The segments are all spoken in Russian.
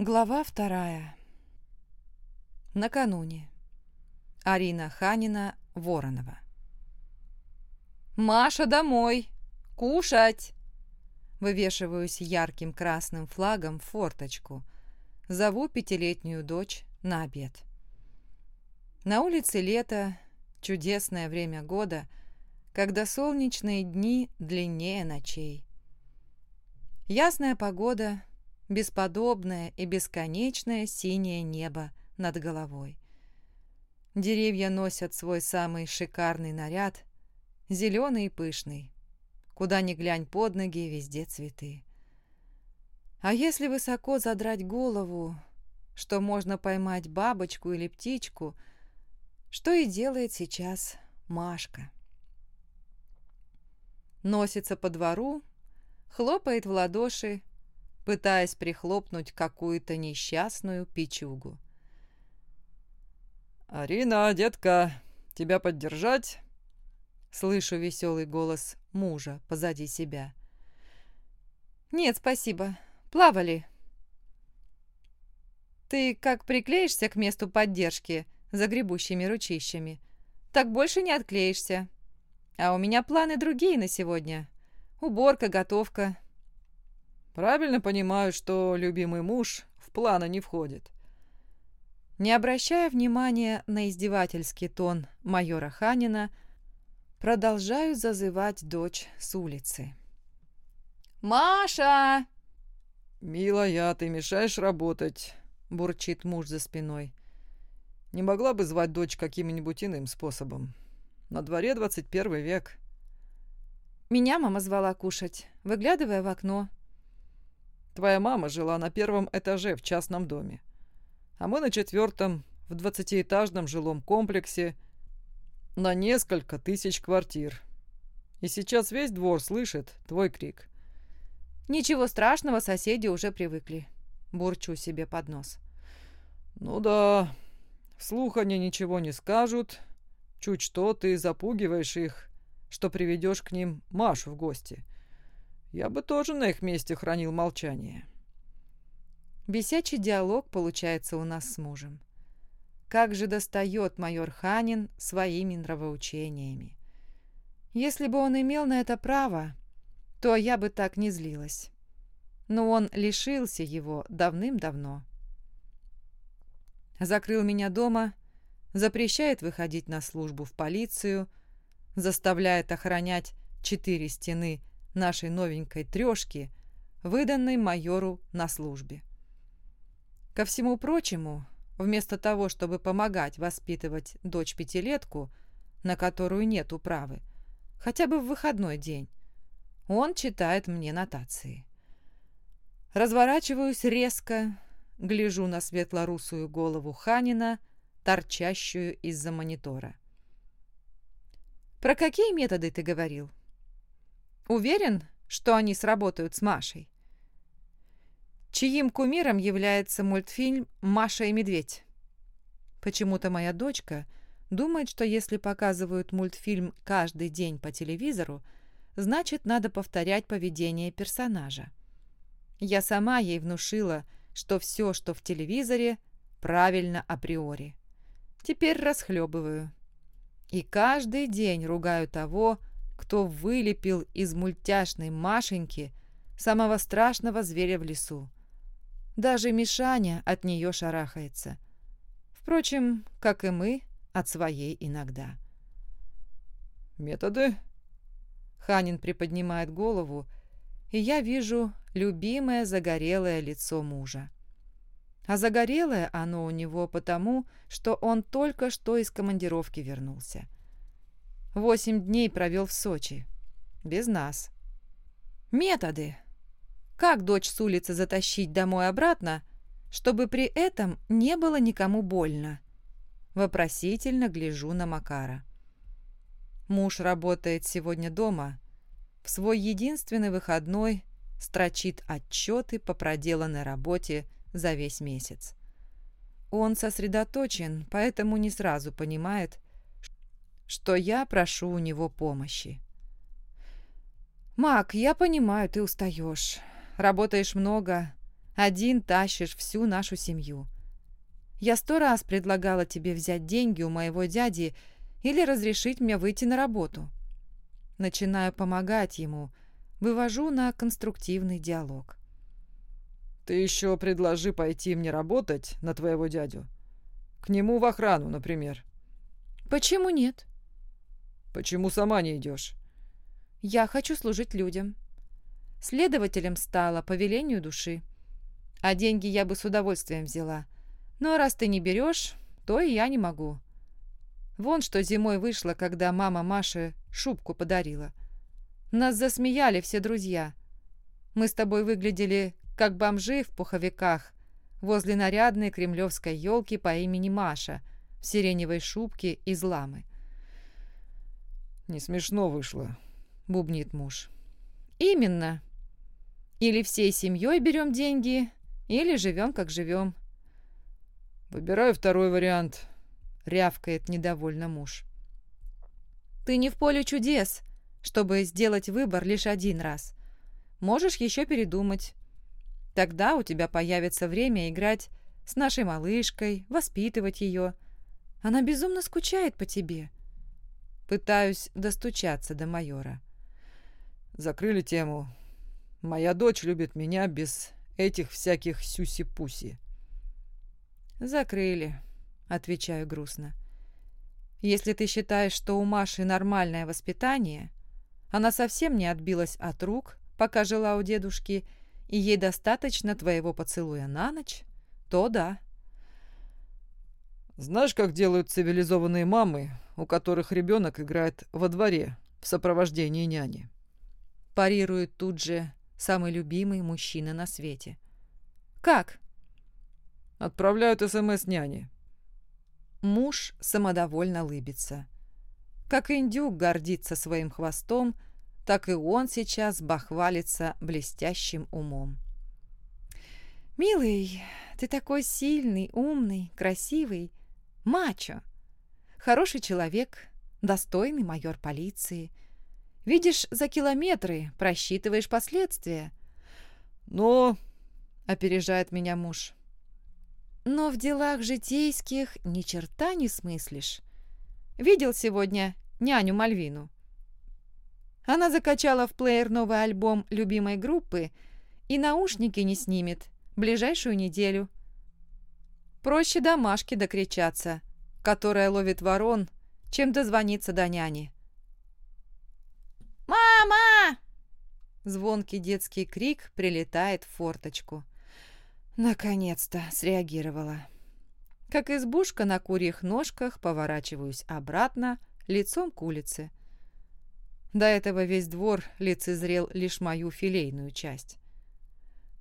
Глава вторая. Накануне. Арина Ханина, Воронова. «Маша, домой! Кушать!» Вывешиваюсь ярким красным флагом в форточку. Зову пятилетнюю дочь на обед. На улице лето, чудесное время года, когда солнечные дни длиннее ночей. Ясная погода, бесподобное и бесконечное синее небо над головой. Деревья носят свой самый шикарный наряд, зеленый и пышный. Куда ни глянь под ноги, везде цветы. А если высоко задрать голову, что можно поймать бабочку или птичку, что и делает сейчас Машка. Носится по двору, хлопает в ладоши, пытаясь прихлопнуть какую-то несчастную печугу. «Арина, детка, тебя поддержать?» Слышу веселый голос мужа позади себя. «Нет, спасибо. Плавали». «Ты как приклеишься к месту поддержки загребущими ручищами, так больше не отклеишься. А у меня планы другие на сегодня. Уборка, готовка, Правильно понимаю, что любимый муж в планы не входит. Не обращая внимания на издевательский тон майора Ханина, продолжаю зазывать дочь с улицы. «Маша!» «Милая, ты мешаешь работать», — бурчит муж за спиной. «Не могла бы звать дочь каким-нибудь иным способом? На дворе 21 век». Меня мама звала кушать, выглядывая в окно. Твоя мама жила на первом этаже в частном доме, а мы на четвертом в двадцатиэтажном жилом комплексе на несколько тысяч квартир. И сейчас весь двор слышит твой крик. Ничего страшного, соседи уже привыкли. Бурчу себе под нос. Ну да, вслух они ничего не скажут. Чуть что ты запугиваешь их, что приведешь к ним Машу в гости. — я бы тоже на их месте хранил молчание. Бесячий диалог получается у нас с мужем. Как же достает майор Ханин своими нравоучениями. Если бы он имел на это право, то я бы так не злилась. Но он лишился его давным-давно. Закрыл меня дома, запрещает выходить на службу в полицию, заставляет охранять четыре стены нашей новенькой трешки, выданной майору на службе. Ко всему прочему, вместо того, чтобы помогать воспитывать дочь-пятилетку, на которую нет управы, хотя бы в выходной день, он читает мне нотации. Разворачиваюсь резко, гляжу на светлорусую голову Ханина, торчащую из-за монитора. «Про какие методы ты говорил?» Уверен, что они сработают с Машей? Чьим кумиром является мультфильм «Маша и медведь»? Почему-то моя дочка думает, что если показывают мультфильм каждый день по телевизору, значит, надо повторять поведение персонажа. Я сама ей внушила, что все, что в телевизоре, правильно априори. Теперь расхлебываю. И каждый день ругаю того, кто вылепил из мультяшной Машеньки самого страшного зверя в лесу. Даже Мишаня от нее шарахается. Впрочем, как и мы, от своей иногда. «Методы?» Ханин приподнимает голову, и я вижу любимое загорелое лицо мужа. А загорелое оно у него потому, что он только что из командировки вернулся. Восемь дней провел в Сочи. Без нас. Методы. Как дочь с улицы затащить домой обратно, чтобы при этом не было никому больно? Вопросительно гляжу на Макара. Муж работает сегодня дома. В свой единственный выходной строчит отчеты по проделанной работе за весь месяц. Он сосредоточен, поэтому не сразу понимает, что я прошу у него помощи. «Мак, я понимаю, ты устаешь, работаешь много, Один тащишь всю нашу семью. Я сто раз предлагала тебе взять деньги у моего дяди или разрешить мне выйти на работу. Начинаю помогать ему, вывожу на конструктивный диалог. «Ты еще предложи пойти мне работать на твоего дядю. К нему в охрану, например». «Почему нет?» «Почему сама не идешь?» «Я хочу служить людям. Следователем стала по велению души. А деньги я бы с удовольствием взяла. Но раз ты не берешь, то и я не могу. Вон что зимой вышло, когда мама Маше шубку подарила. Нас засмеяли все друзья. Мы с тобой выглядели как бомжи в пуховиках возле нарядной кремлевской елки по имени Маша в сиреневой шубке из ламы. «Не смешно вышло», — бубнит муж. «Именно. Или всей семьей берем деньги, или живем, как живем. Выбираю второй вариант, рявкает недовольно муж. Ты не в поле чудес, чтобы сделать выбор лишь один раз. Можешь еще передумать. Тогда у тебя появится время играть с нашей малышкой, воспитывать ее. Она безумно скучает по тебе. Пытаюсь достучаться до майора. Закрыли тему. Моя дочь любит меня без этих всяких сюси-пуси. «Закрыли», — отвечаю грустно. «Если ты считаешь, что у Маши нормальное воспитание, она совсем не отбилась от рук, пока жила у дедушки, и ей достаточно твоего поцелуя на ночь, то да». «Знаешь, как делают цивилизованные мамы, у которых ребенок играет во дворе в сопровождении няни?» Парирует тут же самый любимый мужчина на свете. «Как?» «Отправляют СМС няне». Муж самодовольно лыбится. Как индюк гордится своим хвостом, так и он сейчас бахвалится блестящим умом. «Милый, ты такой сильный, умный, красивый, мачо, хороший человек, достойный майор полиции, Видишь за километры, просчитываешь последствия. Но, опережает меня муж. Но в делах житейских ни черта не смыслишь. Видел сегодня няню Мальвину? Она закачала в плеер новый альбом любимой группы и наушники не снимет ближайшую неделю. Проще домашки докричаться, которая ловит ворон, чем дозвониться до няни. «Мама!» Звонкий детский крик прилетает в форточку. Наконец-то среагировала. Как избушка на курьих ножках, поворачиваюсь обратно, лицом к улице. До этого весь двор лицезрел лишь мою филейную часть.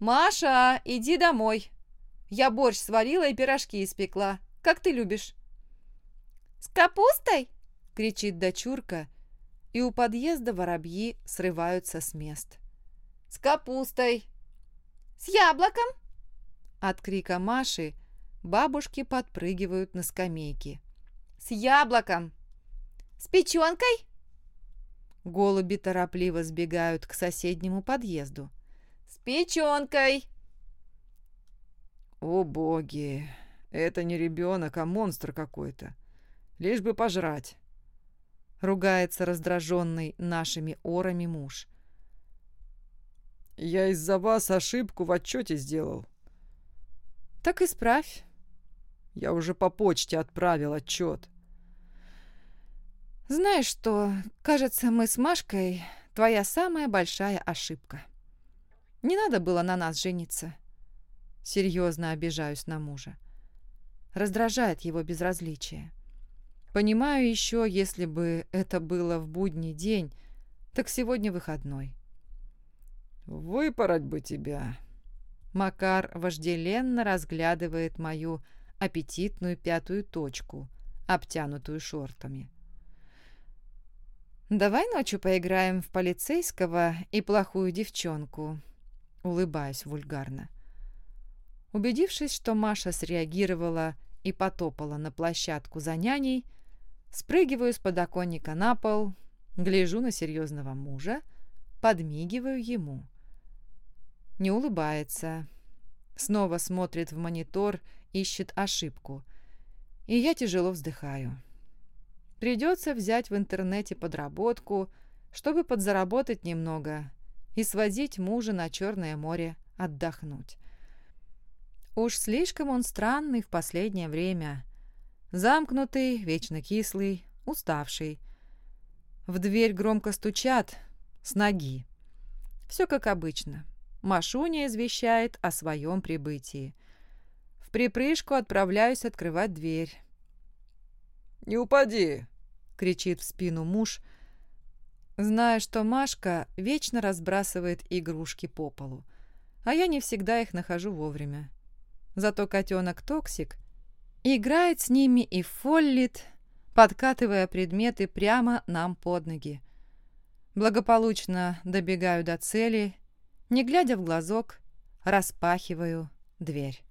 «Маша, иди домой. Я борщ сварила и пирожки испекла. Как ты любишь?» «С капустой?» — кричит дочурка и у подъезда воробьи срываются с мест. «С капустой!» «С яблоком!» От крика Маши бабушки подпрыгивают на скамейке. «С яблоком!» «С печенкой?» Голуби торопливо сбегают к соседнему подъезду. «С печенкой!» «О боги! Это не ребенок, а монстр какой-то. Лишь бы пожрать!» ругается раздраженный нашими орами муж. «Я из-за вас ошибку в отчете сделал». «Так исправь». «Я уже по почте отправил отчет». «Знаешь что, кажется, мы с Машкой твоя самая большая ошибка. Не надо было на нас жениться». Серьезно обижаюсь на мужа. Раздражает его безразличие. Понимаю еще, если бы это было в будний день, так сегодня выходной. «Выпороть бы тебя!» Макар вожделенно разглядывает мою аппетитную пятую точку, обтянутую шортами. «Давай ночью поиграем в полицейского и плохую девчонку», улыбаясь вульгарно. Убедившись, что Маша среагировала и потопала на площадку за няней, Спрыгиваю с подоконника на пол, гляжу на серьезного мужа, подмигиваю ему. Не улыбается. Снова смотрит в монитор, ищет ошибку. И я тяжело вздыхаю. Придется взять в интернете подработку, чтобы подзаработать немного и сводить мужа на Черное море отдохнуть. Уж слишком он странный в последнее время. Замкнутый, вечно кислый, уставший. В дверь громко стучат с ноги. Все как обычно. Машуня извещает о своем прибытии. В припрыжку отправляюсь открывать дверь. «Не упади!» — кричит в спину муж, зная, что Машка вечно разбрасывает игрушки по полу, а я не всегда их нахожу вовремя. Зато котенок Токсик играет с ними и фолит, подкатывая предметы прямо нам под ноги. Благополучно добегаю до цели, не глядя в глазок, распахиваю дверь.